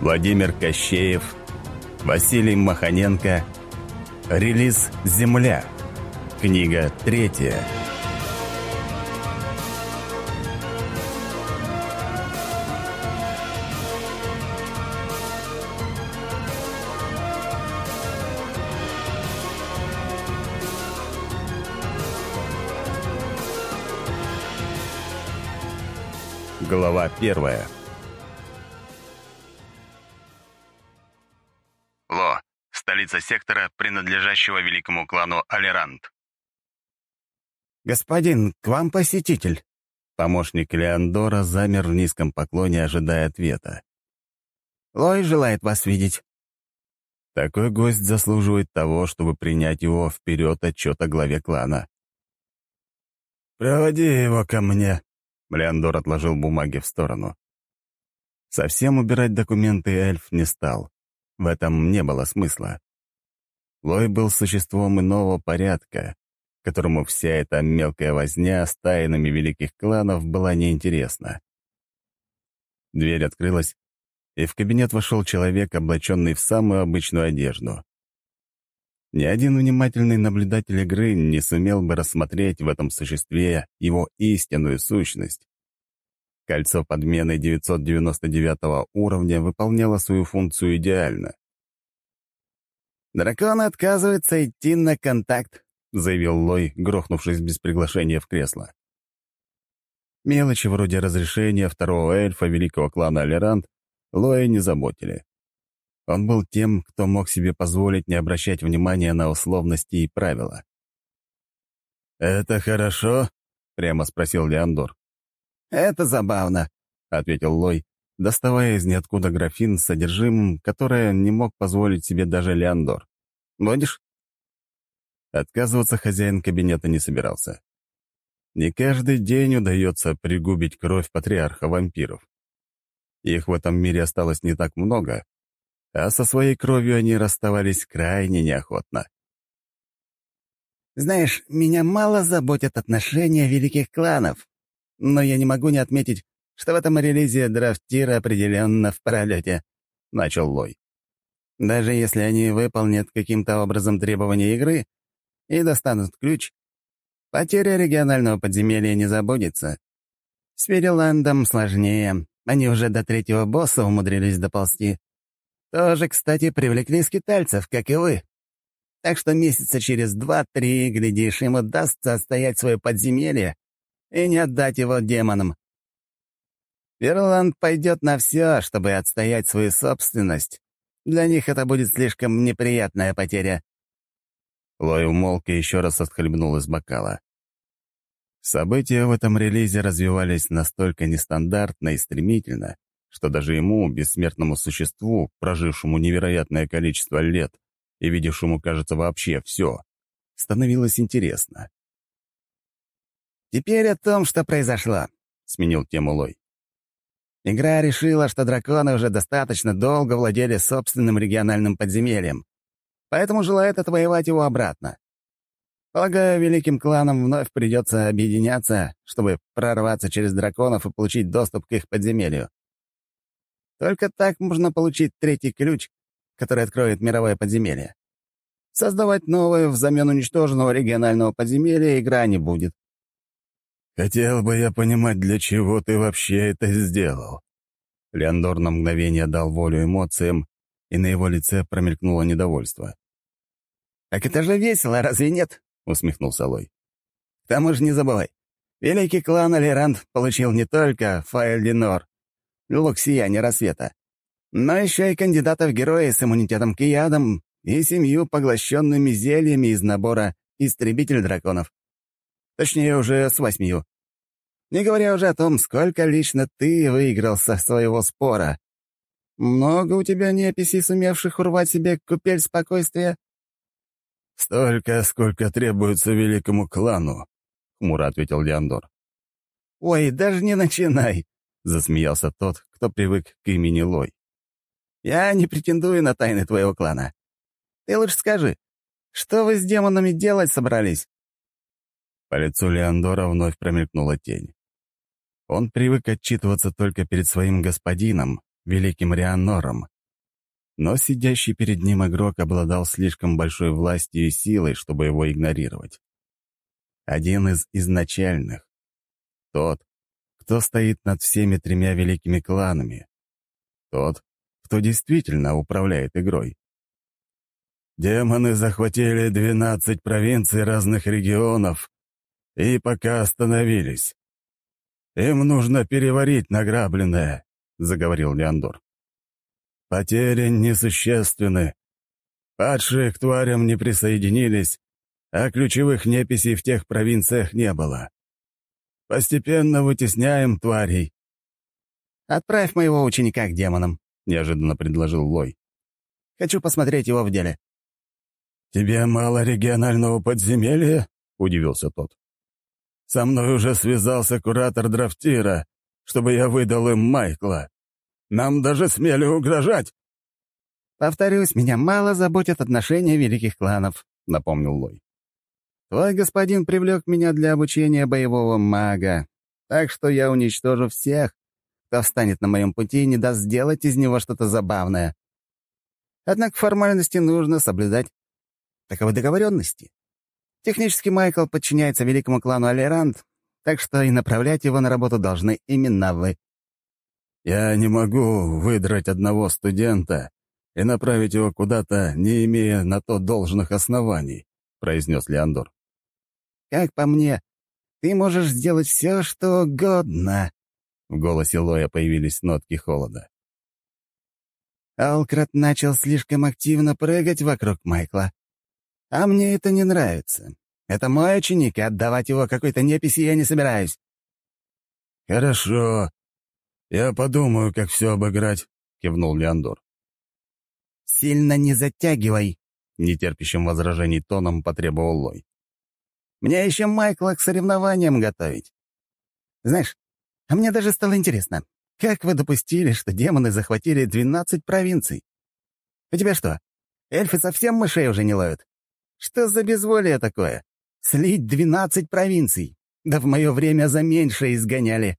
Владимир Кощеев, Василий Маханенко, релиз «Земля», книга третья. Глава первая. Сектора, принадлежащего великому клану Алерант. «Господин, к вам посетитель!» Помощник Леандора замер в низком поклоне, ожидая ответа. «Лой желает вас видеть». Такой гость заслуживает того, чтобы принять его вперед отчет о главе клана. «Проводи его ко мне», Леандор отложил бумаги в сторону. Совсем убирать документы эльф не стал. В этом не было смысла. Лой был существом иного порядка, которому вся эта мелкая возня с тайнами великих кланов была неинтересна. Дверь открылась, и в кабинет вошел человек, облаченный в самую обычную одежду. Ни один внимательный наблюдатель игры не сумел бы рассмотреть в этом существе его истинную сущность. Кольцо подмены 999 уровня выполняло свою функцию идеально. «Дракон отказывается идти на контакт», — заявил Лой, грохнувшись без приглашения в кресло. Мелочи вроде разрешения второго эльфа великого клана Алерант Лоя не заботили. Он был тем, кто мог себе позволить не обращать внимания на условности и правила. «Это хорошо?» — прямо спросил Леандор. «Это забавно», — ответил Лой, доставая из ниоткуда графин с содержимым, которое не мог позволить себе даже Леандор. «Будешь?» Отказываться хозяин кабинета не собирался. Не каждый день удается пригубить кровь патриарха вампиров. Их в этом мире осталось не так много, а со своей кровью они расставались крайне неохотно. «Знаешь, меня мало заботят отношения великих кланов, но я не могу не отметить, что в этом релизе драфтир определенно в пролете», — начал Лой. «Даже если они выполнят каким-то образом требования игры и достанут ключ, потеря регионального подземелья не забудется. С Вериландом сложнее, они уже до третьего босса умудрились доползти. Тоже, кстати, привлекли скитальцев, как и вы. Так что месяца через два-три, глядишь, им удастся отстоять свое подземелье и не отдать его демонам. Верланд пойдет на все, чтобы отстоять свою собственность. Для них это будет слишком неприятная потеря. Лой умолк и еще раз отхлебнул из бокала. События в этом релизе развивались настолько нестандартно и стремительно, что даже ему, бессмертному существу, прожившему невероятное количество лет и видевшему, кажется, вообще все, становилось интересно. «Теперь о том, что произошло», — сменил тему Лой. Игра решила, что драконы уже достаточно долго владели собственным региональным подземельем, поэтому желает отвоевать его обратно. Полагаю, великим кланам вновь придется объединяться, чтобы прорваться через драконов и получить доступ к их подземелью. Только так можно получить третий ключ, который откроет мировое подземелье. Создавать новое взамен уничтоженного регионального подземелья игра не будет. «Хотел бы я понимать, для чего ты вообще это сделал». Леандор на мгновение дал волю эмоциям, и на его лице промелькнуло недовольство. «Так это же весело, разве нет?» — усмехнулся Лой. «К тому же не забывай, великий клан Алирант получил не только Фаэль Ленор, лук рассвета, но еще и кандидата в герои с иммунитетом к ядам и семью поглощенными зельями из набора «Истребитель драконов». Точнее, уже с восьмию. Не говоря уже о том, сколько лично ты выиграл со своего спора. Много у тебя неписей, сумевших урвать себе купель спокойствия? «Столько, сколько требуется великому клану», — хмуро ответил Леандор. «Ой, даже не начинай!» — засмеялся тот, кто привык к имени Лой. «Я не претендую на тайны твоего клана. Ты лучше скажи, что вы с демонами делать собрались?» По лицу Леандора вновь промелькнула тень. Он привык отчитываться только перед своим господином, великим Рианором. Но сидящий перед ним игрок обладал слишком большой властью и силой, чтобы его игнорировать. Один из изначальных. Тот, кто стоит над всеми тремя великими кланами. Тот, кто действительно управляет игрой. Демоны захватили 12 провинций разных регионов и пока остановились. Им нужно переварить награбленное, — заговорил Леандор. Потери несущественны. Падшие к тварям не присоединились, а ключевых неписей в тех провинциях не было. Постепенно вытесняем тварей. «Отправь моего ученика к демонам», — неожиданно предложил Лой. «Хочу посмотреть его в деле». «Тебе мало регионального подземелья?» — удивился тот. «Со мной уже связался куратор Драфтира, чтобы я выдал им Майкла. Нам даже смели угрожать». «Повторюсь, меня мало заботят отношения великих кланов», — напомнил Лой. «Твой господин привлек меня для обучения боевого мага, так что я уничтожу всех, кто встанет на моем пути и не даст сделать из него что-то забавное. Однако формальности нужно соблюдать. Таковы договоренности. Технически Майкл подчиняется великому клану Алерант, так что и направлять его на работу должны именно вы. «Я не могу выдрать одного студента и направить его куда-то, не имея на то должных оснований», — произнес Леандор. «Как по мне, ты можешь сделать все, что угодно», — в голосе Лоя появились нотки холода. Алкрат начал слишком активно прыгать вокруг Майкла. А мне это не нравится. Это мой ученик, и отдавать его какой-то неписи я не собираюсь. «Хорошо. Я подумаю, как все обыграть», — кивнул Леандор. «Сильно не затягивай», — нетерпящим возражений тоном потребовал Лой. «Мне еще Майкла к соревнованиям готовить. Знаешь, а мне даже стало интересно, как вы допустили, что демоны захватили 12 провинций? У тебя что, эльфы совсем мышей уже не ловят? Что за безволие такое? Слить двенадцать провинций. Да в мое время за меньшее изгоняли.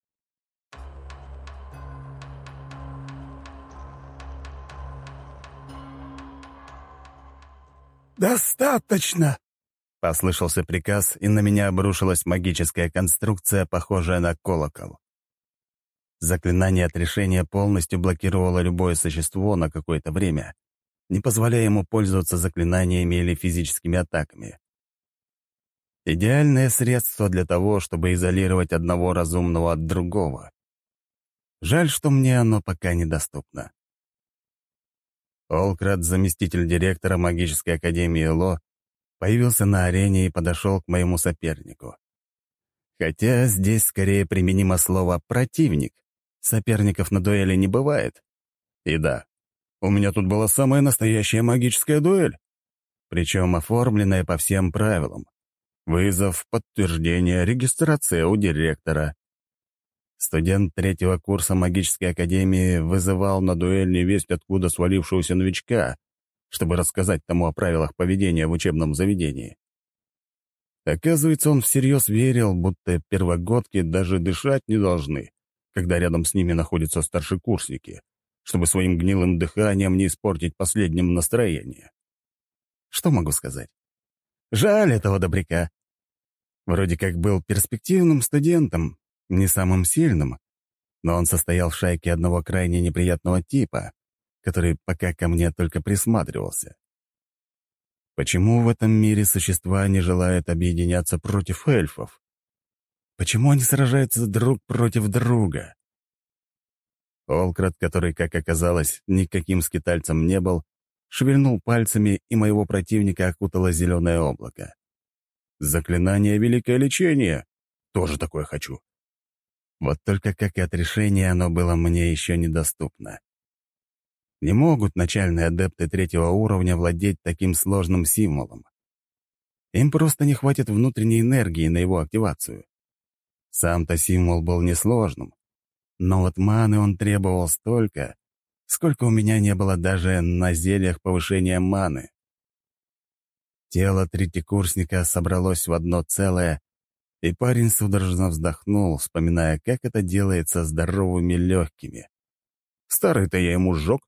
«Достаточно!» — послышался приказ, и на меня обрушилась магическая конструкция, похожая на колокол. Заклинание отрешения полностью блокировало любое существо на какое-то время, не позволяя ему пользоваться заклинаниями или физическими атаками. Идеальное средство для того, чтобы изолировать одного разумного от другого. Жаль, что мне оно пока недоступно. Олкрат, заместитель директора магической академии ЛО, появился на арене и подошел к моему сопернику. Хотя здесь скорее применимо слово «противник». Соперников на дуэли не бывает. И да, у меня тут была самая настоящая магическая дуэль. Причем оформленная по всем правилам. Вызов, подтверждение, регистрация у директора. Студент третьего курса магической академии вызывал на дуэль невесть откуда свалившегося новичка, чтобы рассказать тому о правилах поведения в учебном заведении. Оказывается, он всерьез верил, будто первогодки даже дышать не должны, когда рядом с ними находятся старшекурсники чтобы своим гнилым дыханием не испортить последним настроение. Что могу сказать? Жаль этого добряка. Вроде как был перспективным студентом, не самым сильным, но он состоял в шайке одного крайне неприятного типа, который пока ко мне только присматривался. Почему в этом мире существа не желают объединяться против эльфов? Почему они сражаются друг против друга? Олкрат, который, как оказалось, никаким скитальцем не был, шевельнул пальцами, и моего противника окутало зеленое облако. Заклинание «Великое лечение» — тоже такое хочу. Вот только как и от решения оно было мне еще недоступно. Не могут начальные адепты третьего уровня владеть таким сложным символом. Им просто не хватит внутренней энергии на его активацию. Сам-то символ был несложным, но вот маны он требовал столько, сколько у меня не было даже на зельях повышения маны. Тело третьекурсника собралось в одно целое, и парень судорожно вздохнул, вспоминая, как это делается здоровыми легкими. Старый-то я ему сжег.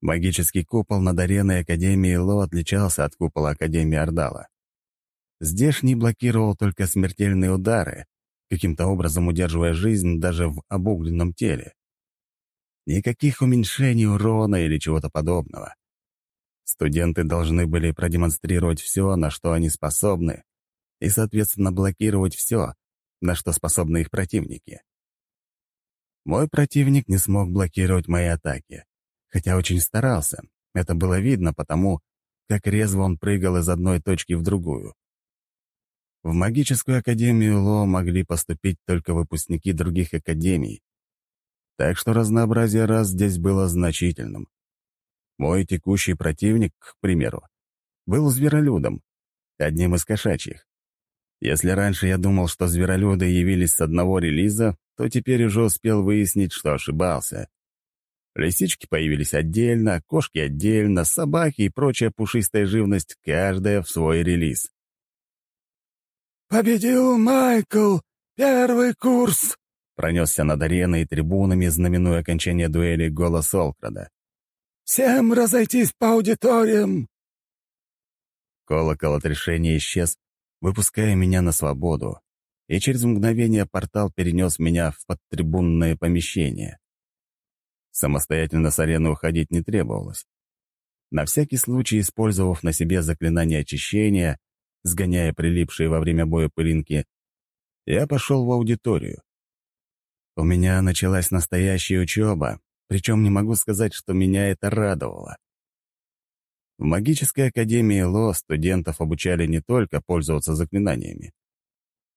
Магический купол над ареной Академии Ло отличался от купола Академии Ордала. Здешний блокировал только смертельные удары, каким-то образом удерживая жизнь даже в обугленном теле. Никаких уменьшений урона или чего-то подобного. Студенты должны были продемонстрировать все, на что они способны, и, соответственно, блокировать все, на что способны их противники. Мой противник не смог блокировать мои атаки хотя очень старался. Это было видно потому, как резво он прыгал из одной точки в другую. В магическую академию Ло могли поступить только выпускники других академий, так что разнообразие раз здесь было значительным. Мой текущий противник, к примеру, был зверолюдом, одним из кошачьих. Если раньше я думал, что зверолюды явились с одного релиза, то теперь уже успел выяснить, что ошибался. Лисички появились отдельно, кошки отдельно, собаки и прочая пушистая живность, каждая в свой релиз. «Победил Майкл! Первый курс!» Пронесся над ареной и трибунами, знаменуя окончание дуэли голос Олкрада. «Всем разойтись по аудиториям!» Колокол отрешения исчез, выпуская меня на свободу, и через мгновение портал перенес меня в подтрибунное помещение. Самостоятельно с арены уходить не требовалось. На всякий случай, использовав на себе заклинание очищения, сгоняя прилипшие во время боя пылинки, я пошел в аудиторию. У меня началась настоящая учеба, причем не могу сказать, что меня это радовало. В магической академии ЛО студентов обучали не только пользоваться заклинаниями,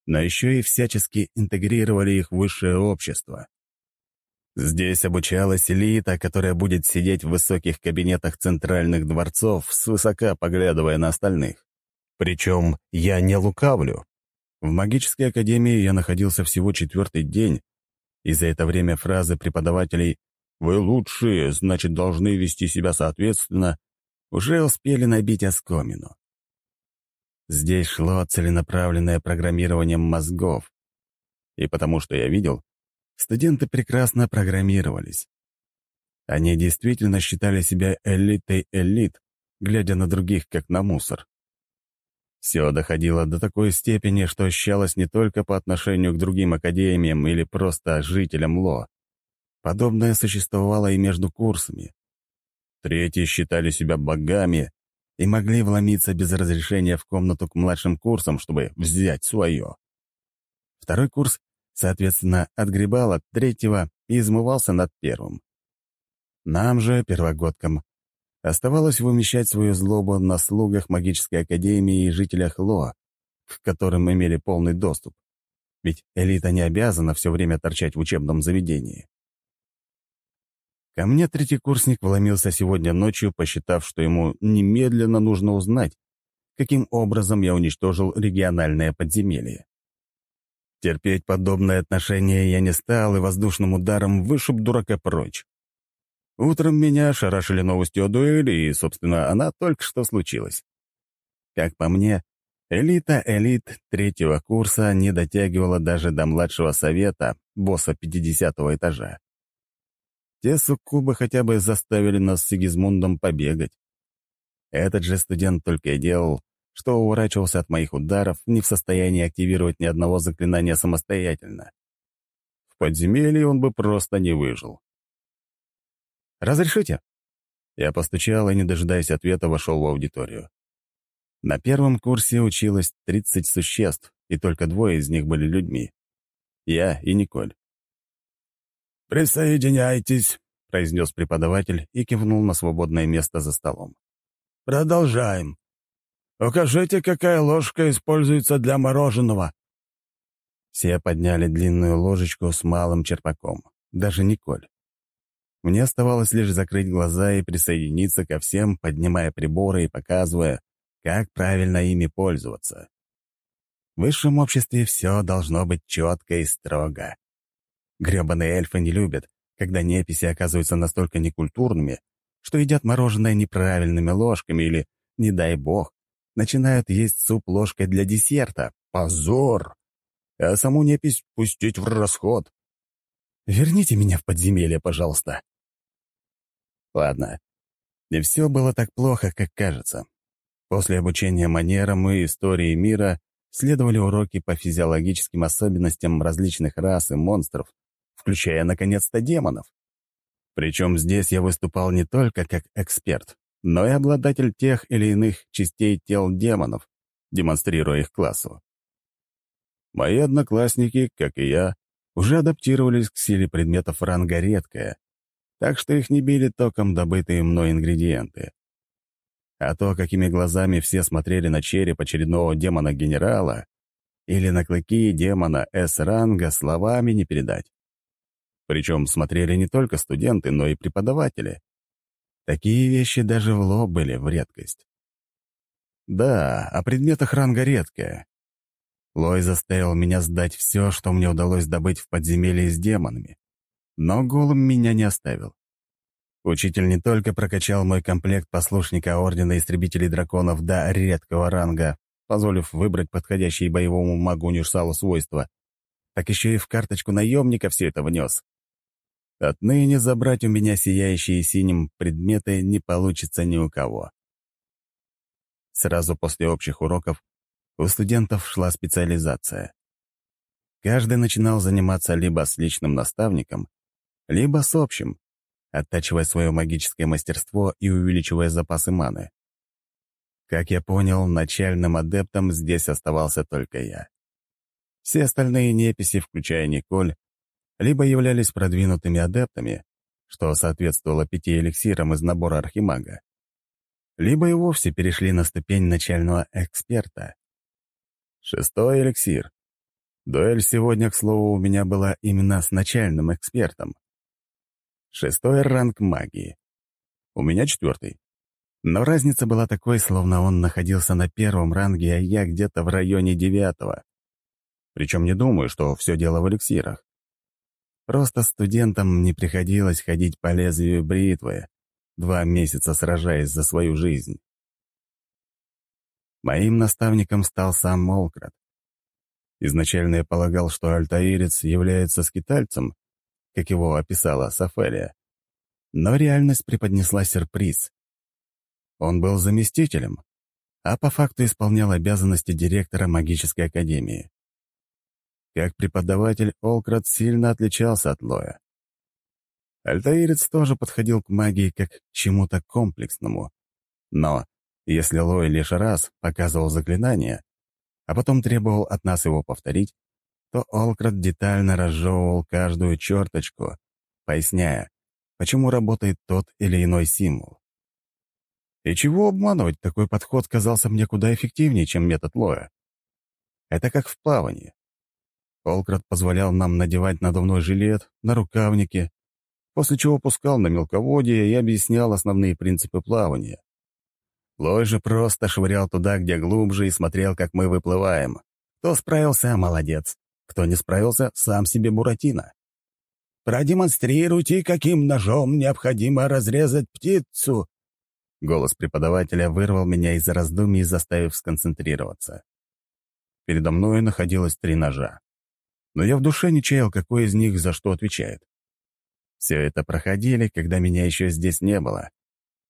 но еще и всячески интегрировали их в высшее общество. Здесь обучалась элита, которая будет сидеть в высоких кабинетах центральных дворцов, свысока поглядывая на остальных. Причем я не лукавлю. В магической академии я находился всего четвертый день, и за это время фразы преподавателей «Вы лучшие, значит, должны вести себя соответственно» уже успели набить оскомину. Здесь шло целенаправленное программирование мозгов. И потому что я видел, студенты прекрасно программировались. Они действительно считали себя элитой элит, глядя на других как на мусор. Все доходило до такой степени, что ощущалось не только по отношению к другим академиям или просто жителям ЛО. Подобное существовало и между курсами. Третьи считали себя богами и могли вломиться без разрешения в комнату к младшим курсам, чтобы взять свое. Второй курс соответственно, отгребал от третьего и измывался над первым. Нам же, первогодкам, оставалось вымещать свою злобу на слугах магической академии и жителях Ло, к которым имели полный доступ. Ведь элита не обязана все время торчать в учебном заведении. Ко мне третий курсник вломился сегодня ночью, посчитав, что ему немедленно нужно узнать, каким образом я уничтожил региональное подземелье. Терпеть подобное отношение я не стал и воздушным ударом вышиб дурака прочь. Утром меня шарашили новостью о дуэли, и, собственно, она только что случилась. Как по мне, элита элит третьего курса не дотягивала даже до младшего совета, босса 50 этажа. Те суккубы хотя бы заставили нас с Сигизмундом побегать. Этот же студент только и делал, что уворачивался от моих ударов, не в состоянии активировать ни одного заклинания самостоятельно. В подземелье он бы просто не выжил. «Разрешите?» Я постучал и, не дожидаясь ответа, вошел в аудиторию. На первом курсе училось 30 существ, и только двое из них были людьми. Я и Николь. «Присоединяйтесь», — произнес преподаватель и кивнул на свободное место за столом. «Продолжаем. Укажите, какая ложка используется для мороженого». Все подняли длинную ложечку с малым черпаком, даже Николь. Мне оставалось лишь закрыть глаза и присоединиться ко всем, поднимая приборы и показывая, как правильно ими пользоваться. В высшем обществе все должно быть четко и строго. Гребаные эльфы не любят, когда неписи оказываются настолько некультурными, что едят мороженое неправильными ложками или, не дай бог, начинают есть суп ложкой для десерта. Позор! А саму непись пустить в расход. Верните меня в подземелье, пожалуйста. Ладно, не все было так плохо, как кажется. После обучения манерам и истории мира следовали уроки по физиологическим особенностям различных рас и монстров, включая, наконец-то, демонов. Причем здесь я выступал не только как эксперт, но и обладатель тех или иных частей тел демонов, демонстрируя их классу. Мои одноклассники, как и я, уже адаптировались к силе предметов ранга редкая, так что их не били током добытые мной ингредиенты. А то, какими глазами все смотрели на череп очередного демона-генерала или на клыки демона С-ранга, словами не передать. Причем смотрели не только студенты, но и преподаватели. Такие вещи даже в лоб были в редкость. Да, о предметах ранга редкая. Лой заставил меня сдать все, что мне удалось добыть в подземелье с демонами. Но голым меня не оставил. Учитель не только прокачал мой комплект послушника Ордена Истребителей Драконов до редкого ранга, позволив выбрать подходящие боевому магу-универсалу свойства, так еще и в карточку наемника все это внес. Отныне забрать у меня сияющие синим предметы не получится ни у кого. Сразу после общих уроков у студентов шла специализация. Каждый начинал заниматься либо с личным наставником, либо с общим, оттачивая свое магическое мастерство и увеличивая запасы маны. Как я понял, начальным адептом здесь оставался только я. Все остальные неписи, включая Николь, либо являлись продвинутыми адептами, что соответствовало пяти эликсирам из набора архимага, либо и вовсе перешли на ступень начального эксперта. Шестой эликсир. Дуэль сегодня, к слову, у меня была именно с начальным экспертом. Шестой ранг магии. У меня четвертый. Но разница была такой, словно он находился на первом ранге, а я где-то в районе девятого. Причем не думаю, что все дело в эликсирах. Просто студентам не приходилось ходить по лезвию бритвы, два месяца сражаясь за свою жизнь. Моим наставником стал сам Молкрат. Изначально я полагал, что альтаирец является скитальцем, как его описала Сафелия. Но реальность преподнесла сюрприз. Он был заместителем, а по факту исполнял обязанности директора магической академии. Как преподаватель, Олкрат сильно отличался от Лоя. Альтаирец тоже подходил к магии как к чему-то комплексному. Но если Лой лишь раз показывал заклинание, а потом требовал от нас его повторить, то Олкрат детально разжевывал каждую черточку, поясняя, почему работает тот или иной символ. И чего обманывать, такой подход казался мне куда эффективнее, чем метод Лоя. Это как в плавании. Полкрат позволял нам надевать надувной жилет, на рукавники, после чего пускал на мелководье и объяснял основные принципы плавания. Лой же просто швырял туда, где глубже, и смотрел, как мы выплываем. Кто справился — молодец. Кто не справился — сам себе Буратино. «Продемонстрируйте, каким ножом необходимо разрезать птицу!» Голос преподавателя вырвал меня из раздумий, заставив сконцентрироваться. Передо мной находилось три ножа но я в душе не чаял, какой из них за что отвечает. Все это проходили, когда меня еще здесь не было.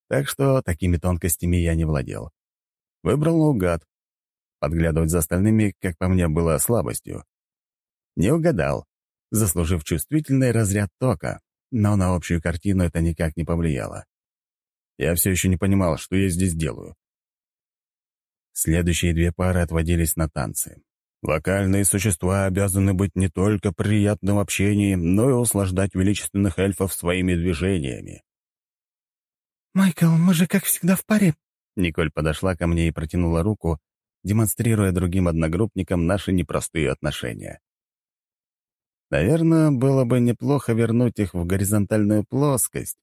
Так что такими тонкостями я не владел. Выбрал наугад. Подглядывать за остальными, как по мне, было слабостью. Не угадал, заслужив чувствительный разряд тока, но на общую картину это никак не повлияло. Я все еще не понимал, что я здесь делаю. Следующие две пары отводились на танцы. Локальные существа обязаны быть не только приятным в общении, но и услаждать величественных эльфов своими движениями. «Майкл, мы же, как всегда, в паре». Николь подошла ко мне и протянула руку, демонстрируя другим одногруппникам наши непростые отношения. Наверное, было бы неплохо вернуть их в горизонтальную плоскость.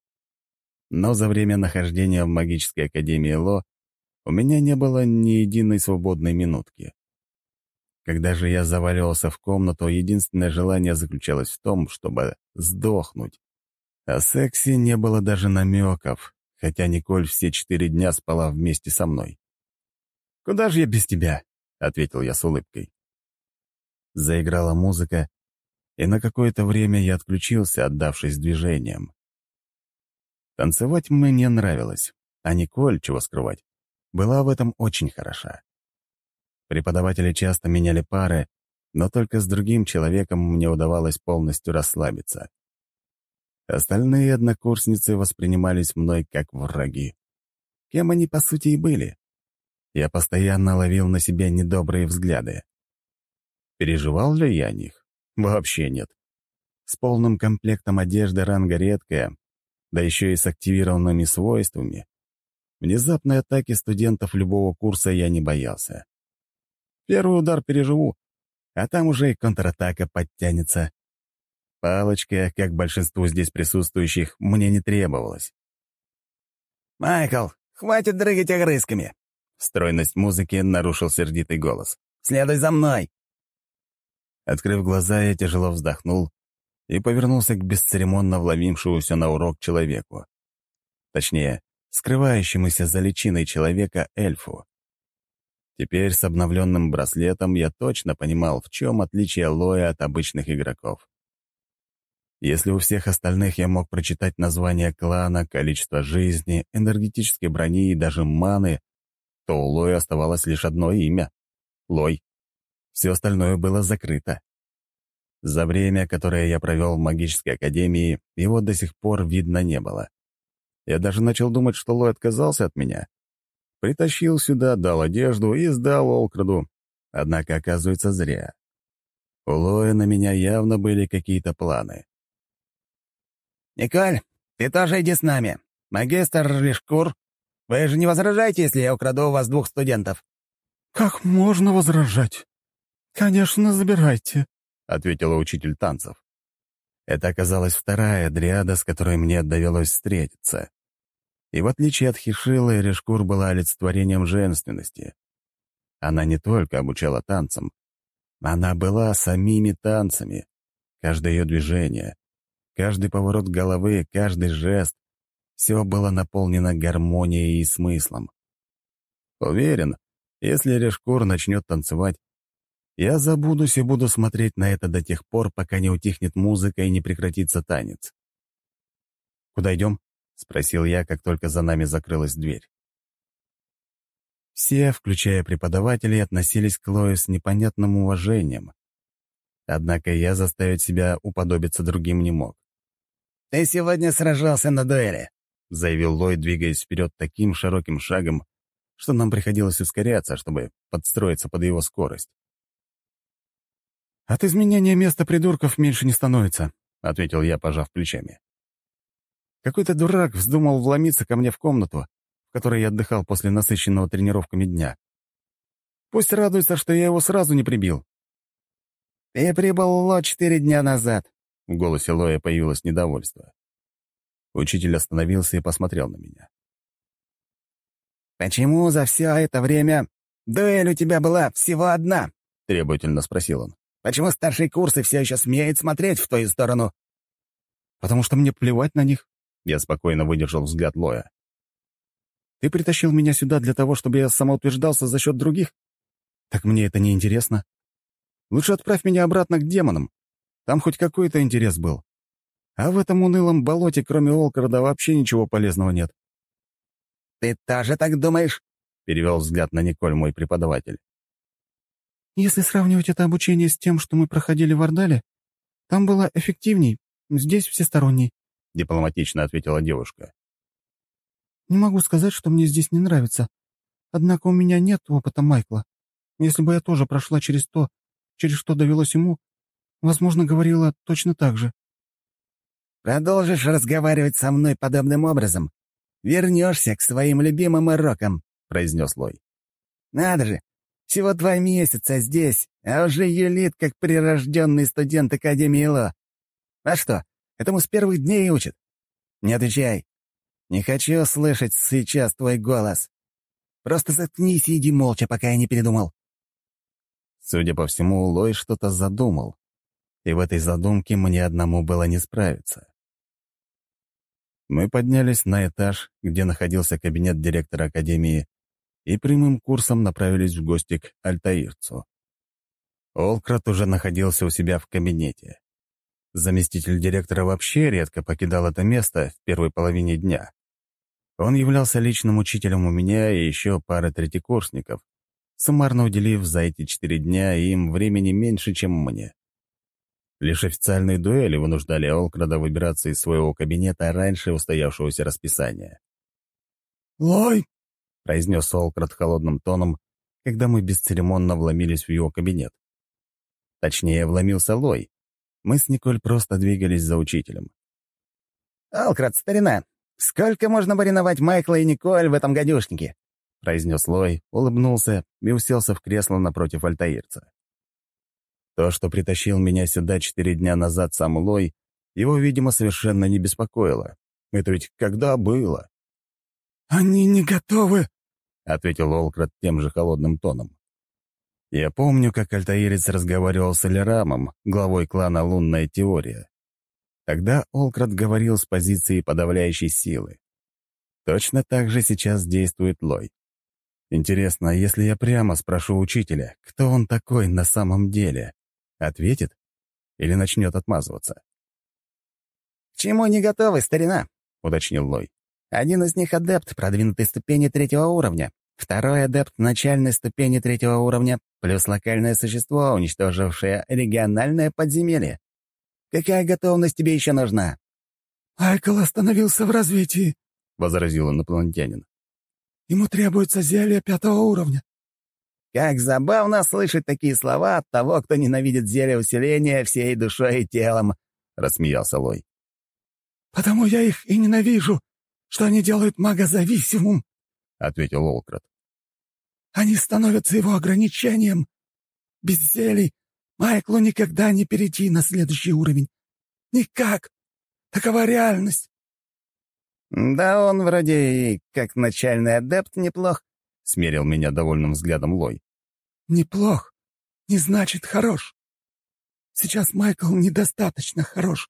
Но за время нахождения в магической академии Ло у меня не было ни единой свободной минутки. Когда же я заваливался в комнату, единственное желание заключалось в том, чтобы сдохнуть. О сексе не было даже намеков, хотя Николь все четыре дня спала вместе со мной. «Куда же я без тебя?» — ответил я с улыбкой. Заиграла музыка, и на какое-то время я отключился, отдавшись движениям. Танцевать мне нравилось, а Николь, чего скрывать, была в этом очень хороша. Преподаватели часто меняли пары, но только с другим человеком мне удавалось полностью расслабиться. Остальные однокурсницы воспринимались мной как враги. Кем они, по сути, и были. Я постоянно ловил на себя недобрые взгляды. Переживал ли я о них? Вообще нет. С полным комплектом одежды ранга редкая, да еще и с активированными свойствами. Внезапной атаки студентов любого курса я не боялся. Первый удар переживу, а там уже и контратака подтянется. Палочка, как большинству здесь присутствующих, мне не требовалась. «Майкл, хватит дрыгать огрызками!» Стройность музыки нарушил сердитый голос. «Следуй за мной!» Открыв глаза, я тяжело вздохнул и повернулся к бесцеремонно вломившемуся на урок человеку. Точнее, скрывающемуся за личиной человека эльфу. Теперь с обновленным браслетом я точно понимал, в чем отличие Лоя от обычных игроков. Если у всех остальных я мог прочитать название клана, количество жизни, энергетической брони и даже маны, то у Лоя оставалось лишь одно имя — Лой. Все остальное было закрыто. За время, которое я провел в магической академии, его до сих пор видно не было. Я даже начал думать, что Лой отказался от меня. Притащил сюда, дал одежду и сдал Олкраду. Однако, оказывается, зря. У Лоя на меня явно были какие-то планы. «Николь, ты тоже иди с нами. Магистр Ришкур, вы же не возражаете, если я украду у вас двух студентов?» «Как можно возражать? Конечно, забирайте», — ответила учитель танцев. Это оказалась вторая дриада, с которой мне довелось встретиться. И в отличие от Хишилы, Решкур была олицетворением женственности. Она не только обучала танцам, она была самими танцами. Каждое ее движение, каждый поворот головы, каждый жест — все было наполнено гармонией и смыслом. Уверен, если Решкур начнет танцевать, я забудусь и буду смотреть на это до тех пор, пока не утихнет музыка и не прекратится танец. «Куда идем?» — спросил я, как только за нами закрылась дверь. Все, включая преподавателей, относились к Лою с непонятным уважением. Однако я заставить себя уподобиться другим не мог. «Ты сегодня сражался на дуэли», — заявил Лой, двигаясь вперед таким широким шагом, что нам приходилось ускоряться, чтобы подстроиться под его скорость. «От изменения места придурков меньше не становится», — ответил я, пожав плечами. Какой-то дурак вздумал вломиться ко мне в комнату, в которой я отдыхал после насыщенного тренировками дня. Пусть радуется, что я его сразу не прибил. «Ты прибыл Ло четыре дня назад», — в голосе Лоя появилось недовольство. Учитель остановился и посмотрел на меня. «Почему за все это время дуэль у тебя была всего одна?» — требовательно спросил он. «Почему старшие курсы все еще смеют смотреть в твою сторону?» «Потому что мне плевать на них», я спокойно выдержал взгляд Лоя. «Ты притащил меня сюда для того, чтобы я самоутверждался за счет других? Так мне это не интересно. Лучше отправь меня обратно к демонам. Там хоть какой-то интерес был. А в этом унылом болоте, кроме Олкарда, вообще ничего полезного нет». «Ты тоже так думаешь?» — перевел взгляд на Николь мой преподаватель. «Если сравнивать это обучение с тем, что мы проходили в Ордале, там было эффективней, здесь всесторонней. — дипломатично ответила девушка. «Не могу сказать, что мне здесь не нравится. Однако у меня нет опыта Майкла. Если бы я тоже прошла через то, через что довелось ему, возможно, говорила точно так же». «Продолжишь разговаривать со мной подобным образом? Вернешься к своим любимым урокам», — произнес Лой. «Надо же, всего два месяца здесь, а уже юлит, как прирожденный студент Академии Ло. А что, Этому с первых дней учат. Не отвечай. Не хочу слышать сейчас твой голос. Просто заткнись и иди молча, пока я не передумал». Судя по всему, Лой что-то задумал. И в этой задумке мне одному было не справиться. Мы поднялись на этаж, где находился кабинет директора академии, и прямым курсом направились в гости к Альтаирцу. Олкрат уже находился у себя в кабинете. Заместитель директора вообще редко покидал это место в первой половине дня. Он являлся личным учителем у меня и еще пары третьекурсников, суммарно уделив за эти четыре дня им времени меньше, чем мне. Лишь официальные дуэли вынуждали Олкрада выбираться из своего кабинета раньше устоявшегося расписания. «Лой!» — произнес Олкрад холодным тоном, когда мы бесцеремонно вломились в его кабинет. Точнее, вломился Лой. Мы с Николь просто двигались за учителем. «Олкрад, старина, сколько можно мариновать Майкла и Николь в этом гадюшнике?» — произнес Лой, улыбнулся и уселся в кресло напротив альтаирца. То, что притащил меня сюда четыре дня назад сам Лой, его, видимо, совершенно не беспокоило. Это ведь когда было? «Они не готовы», — ответил Олкрат тем же холодным тоном. Я помню, как альтаирец разговаривал с Элерамом, главой клана «Лунная теория». Тогда Олкрат говорил с позиции подавляющей силы. Точно так же сейчас действует Лой. Интересно, если я прямо спрошу учителя, кто он такой на самом деле, ответит или начнет отмазываться? «К чему не готовы, старина?» — уточнил Лой. Один из них — адепт продвинутой ступени третьего уровня, второй — адепт начальной ступени третьего уровня, плюс локальное существо, уничтожившее региональное подземелье. Какая готовность тебе еще нужна?» «Айкл остановился в развитии», — возразил инопланетянин. «Ему требуется зелье пятого уровня». «Как забавно слышать такие слова от того, кто ненавидит зелье усиления всей душой и телом», — рассмеялся Лой. «Потому я их и ненавижу», что они делают мага зависимым», — ответил Олкрат. «Они становятся его ограничением. Без зелий Майклу никогда не перейти на следующий уровень. Никак. Такова реальность». «Да он вроде и как начальный адепт неплох», — смерил меня довольным взглядом Лой. «Неплох. Не значит хорош. Сейчас Майкл недостаточно хорош.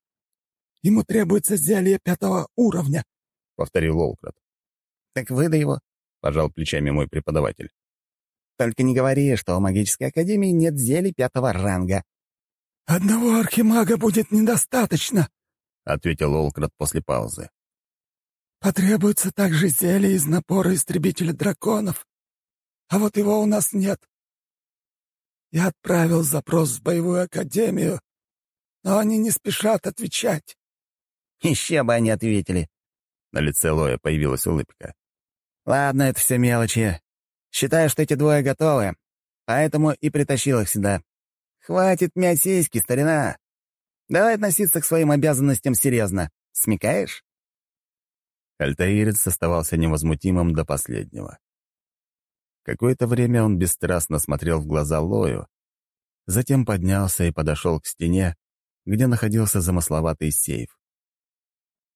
Ему требуется зелье пятого уровня. — повторил Олкрат. «Так выдай его», — пожал плечами мой преподаватель. «Только не говори, что в магической академии нет зелий пятого ранга». «Одного архимага будет недостаточно», — ответил Олкрат после паузы. «Потребуется также зелье из напора истребителя драконов. А вот его у нас нет. Я отправил запрос в боевую академию, но они не спешат отвечать». «Еще бы они ответили», на лице Лоя появилась улыбка. «Ладно, это все мелочи. Считаю, что эти двое готовы, поэтому и притащил их сюда. Хватит мять сиськи, старина. Давай относиться к своим обязанностям серьезно. Смекаешь?» Альтаирец оставался невозмутимым до последнего. Какое-то время он бесстрастно смотрел в глаза Лою, затем поднялся и подошел к стене, где находился замысловатый сейф.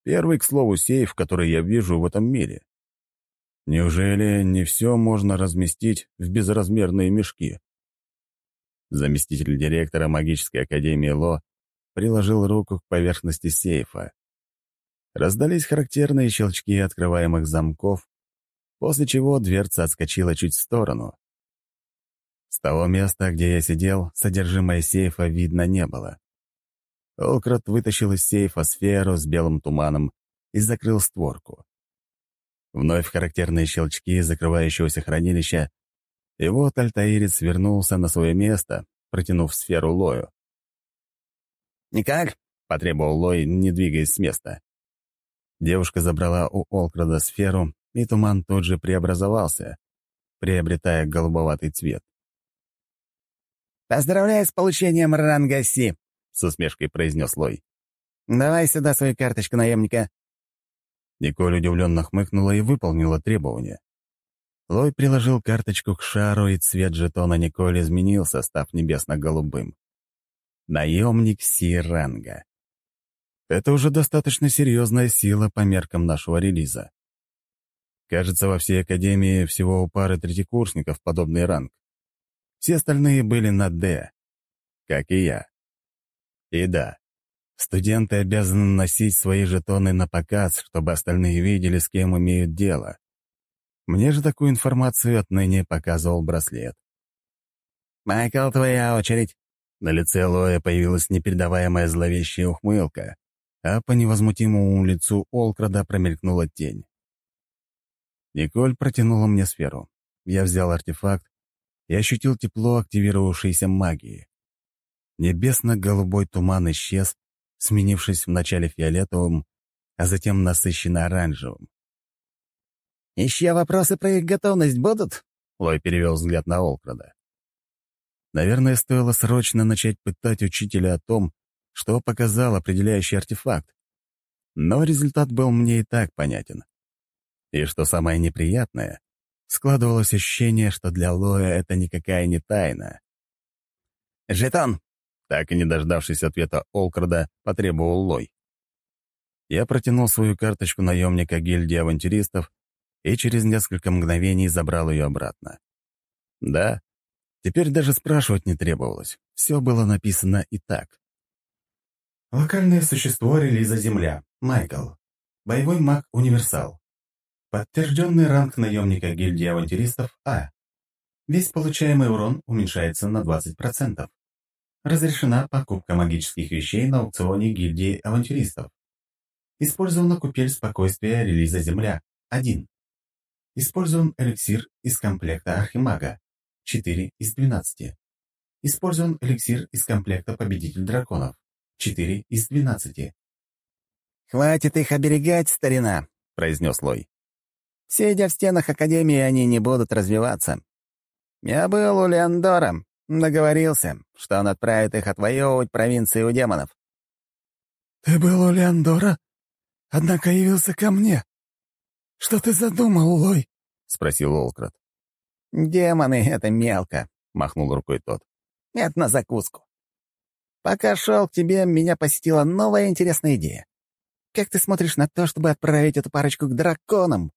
Первый, к слову, сейф, который я вижу в этом мире. Неужели не все можно разместить в безразмерные мешки? Заместитель директора магической академии Ло приложил руку к поверхности сейфа. Раздались характерные щелчки открываемых замков, после чего дверца отскочила чуть в сторону. С того места, где я сидел, содержимое сейфа видно не было. Олкрат вытащил из сейфа сферу с белым туманом и закрыл створку. Вновь характерные щелчки закрывающегося хранилища, и вот Альтаирец вернулся на свое место, протянув сферу Лою. «Никак?» — потребовал Лой, не двигаясь с места. Девушка забрала у Олкрада сферу, и туман тут же преобразовался, приобретая голубоватый цвет. «Поздравляю с получением ранга Си!» — с усмешкой произнес Лой. «Давай сюда свою карточку наемника». Николь удивленно хмыкнула и выполнила требование. Лой приложил карточку к шару, и цвет жетона Николь изменился, став небесно-голубым. Наемник Си-ранга. Это уже достаточно серьезная сила по меркам нашего релиза. Кажется, во всей Академии всего у пары третьекурсников подобный ранг. Все остальные были на «Д», как и я. И да, студенты обязаны носить свои жетоны на показ, чтобы остальные видели, с кем имеют дело. Мне же такую информацию отныне показывал браслет. «Майкл, твоя очередь», На лице Лоя появилась непередаваемая зловещая ухмылка, а по невозмутимому лицу Олкрада промелькнула тень. Николь протянула мне сферу. Я взял артефакт и ощутил тепло активировавшейся магии. Небесно-голубой туман исчез, сменившись вначале фиолетовым, а затем насыщенно оранжевым. «Еще вопросы про их готовность будут?» Лой перевел взгляд на Олкрада. Наверное, стоило срочно начать пытать учителя о том, что показал определяющий артефакт. Но результат был мне и так понятен. И что самое неприятное, складывалось ощущение, что для Лоя это никакая не тайна. «Жетон!» Так и не дождавшись ответа Олкрада, потребовал Лой. Я протянул свою карточку наемника гильдии авантюристов и через несколько мгновений забрал ее обратно. Да, теперь даже спрашивать не требовалось. Все было написано и так. Локальное существо релиза «Земля». Майкл. Боевой маг-универсал. Подтвержденный ранг наемника гильдии авантюристов А. Весь получаемый урон уменьшается на 20%. Разрешена покупка магических вещей на аукционе гильдии авантюристов. Использована купель спокойствия релиза «Земля» 1. Использован эликсир из комплекта Архимага 4 из 12. Использован эликсир из комплекта Победитель драконов 4 из 12. «Хватит их оберегать, старина», — произнес Лой. «Сидя в стенах Академии, они не будут развиваться. Я был у Леандора, Договорился, что он отправит их отвоевывать провинции у демонов. «Ты был у Леандора, однако явился ко мне. Что ты задумал, Лой?» — спросил Олкрат. «Демоны — это мелко», — махнул рукой тот. «Это на закуску. Пока шел к тебе, меня посетила новая интересная идея. Как ты смотришь на то, чтобы отправить эту парочку к драконам?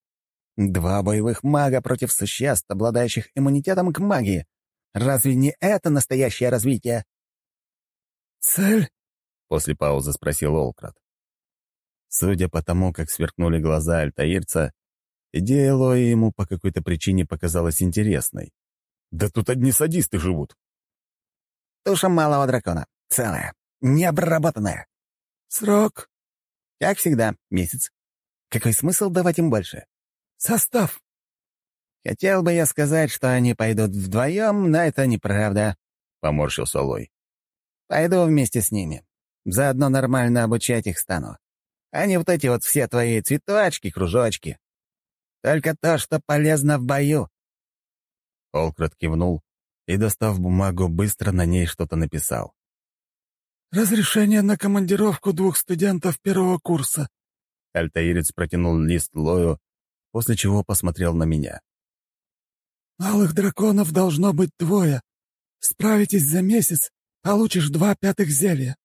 Два боевых мага против существ, обладающих иммунитетом к магии. Разве не это настоящее развитие?» «Цель?» — после паузы спросил Олкрат. Судя по тому, как сверкнули глаза альтаирца, идея Лои ему по какой-то причине показалась интересной. «Да тут одни садисты живут!» «Туша малого дракона. Целая. Необработанная». «Срок?» «Как всегда, месяц. Какой смысл давать им больше?» «Состав?» «Хотел бы я сказать, что они пойдут вдвоем, но это неправда», — поморщился Лой. «Пойду вместе с ними. Заодно нормально обучать их стану. А не вот эти вот все твои цветочки, кружочки. Только то, что полезно в бою». Олкрат кивнул и, достав бумагу, быстро на ней что-то написал. «Разрешение на командировку двух студентов первого курса». Альтаирец протянул лист Лою, после чего посмотрел на меня. «Малых драконов должно быть двое. Справитесь за месяц, получишь два пятых зелья.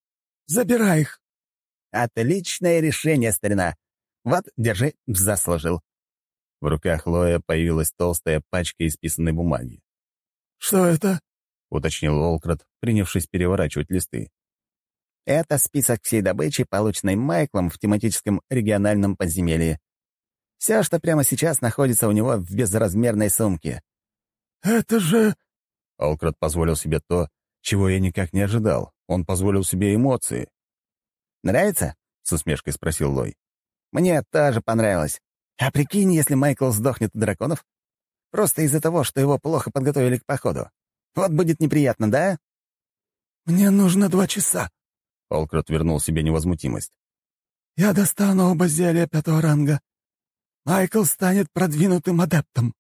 Забирай их». «Отличное решение, старина. Вот, держи, заслужил». В руках Лоя появилась толстая пачка исписанной бумаги. «Что это?» — уточнил Олкрат, принявшись переворачивать листы. «Это список всей добычи, полученной Майклом в тематическом региональном подземелье. Все, что прямо сейчас находится у него в безразмерной сумке. «Это же...» Олкрат позволил себе то, чего я никак не ожидал. Он позволил себе эмоции. «Нравится?» — с усмешкой спросил Лой. «Мне тоже понравилось. А прикинь, если Майкл сдохнет от драконов? Просто из-за того, что его плохо подготовили к походу. Вот будет неприятно, да?» «Мне нужно два часа». Олкрат вернул себе невозмутимость. «Я достану оба зелья пятого ранга. Майкл станет продвинутым адептом».